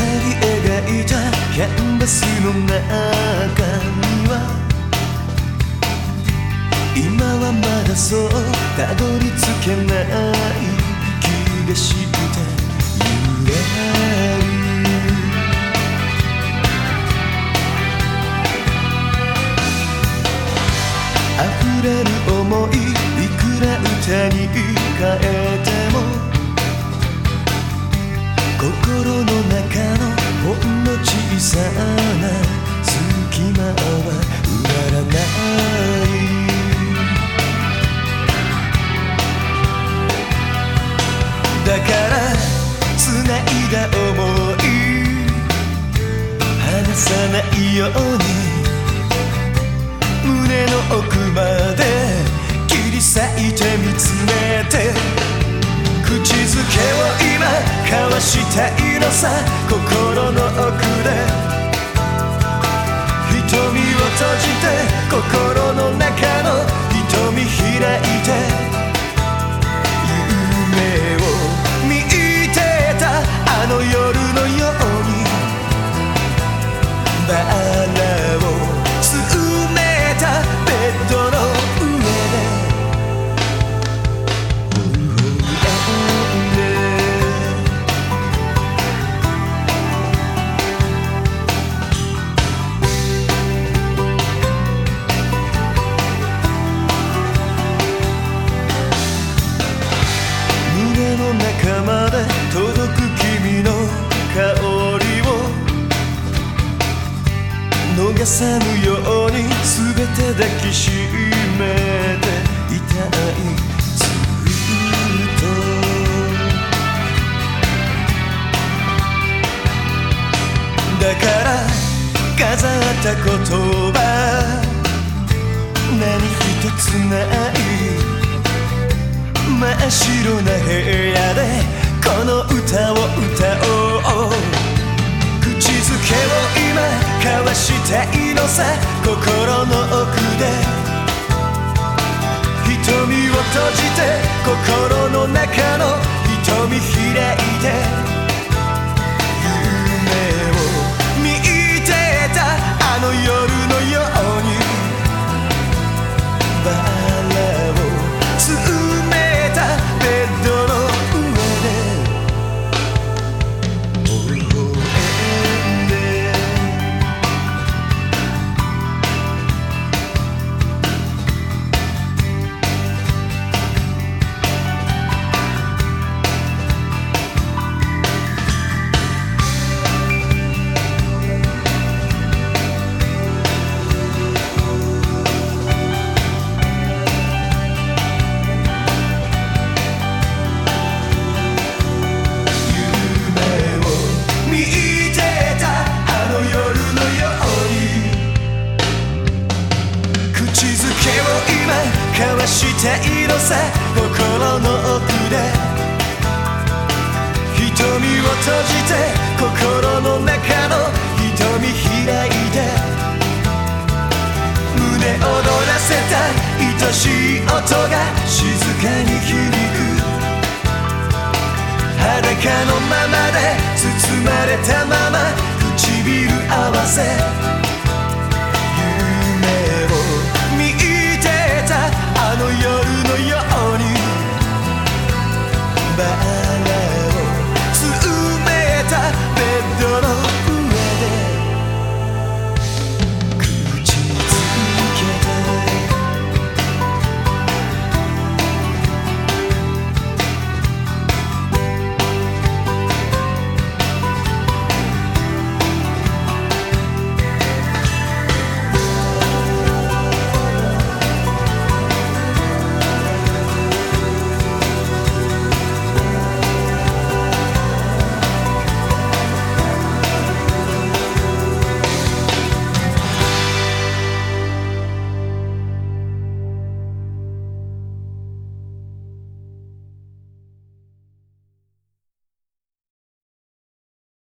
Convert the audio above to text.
描いたキャンバスの中には今はまだそうたどり着けない気がして揺れる。溢れる想いいくら歌に変える心の中のほんの小さな隙間は埋まらないだから繋いだ想い離さないように胸の奥まで切り裂いて見つめて口づけを今交わしたいのさ心の奥で。瞳を閉じて心の中の瞳開いて。夢を見てたあの夜のように。逃さぬように全て抱きしめていたいずっとだから飾った言葉何一つない真っ白な部屋でこの歌を歌おう交わしたいのさ。心の奥で。瞳を閉じて心の中の瞳開いて。いのさ心の奥で。瞳を閉じて心の中の瞳開いて。胸躍らせた愛しい音が静かに響く。裸のままで包まれたまま唇合わせ。